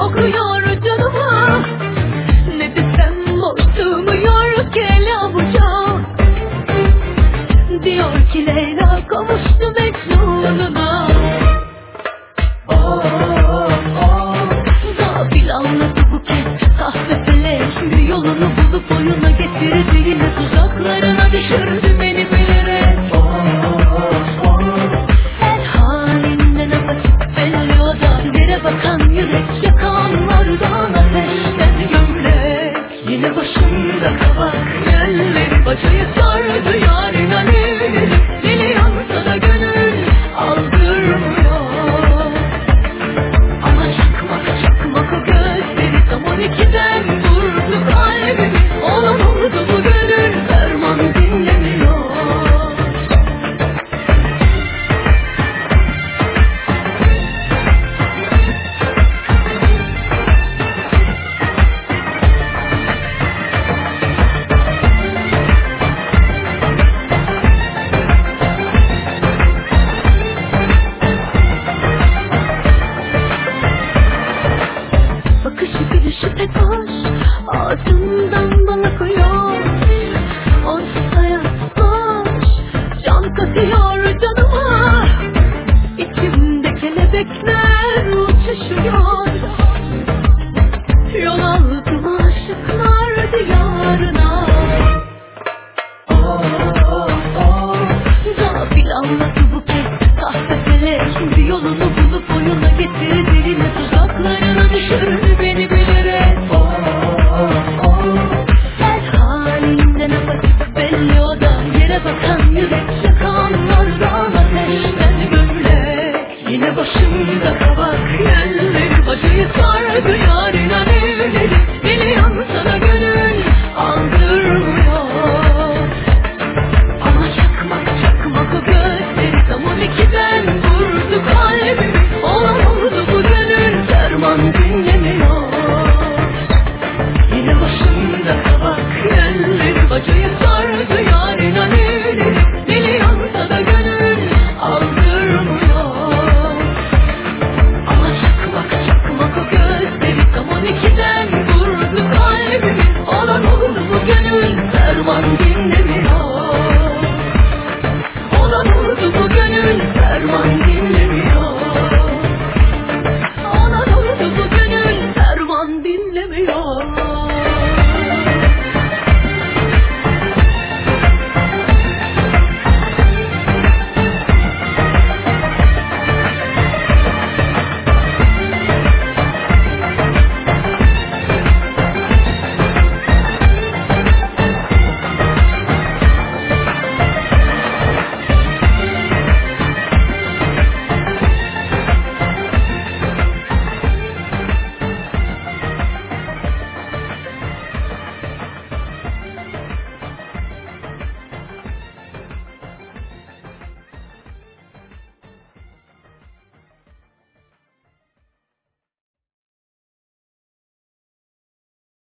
okuyor canıma. Nefesem boş sığmıyor kel avuca. Diyor ki Leyla kavuştu Mecnun. boyuna getir. your mind.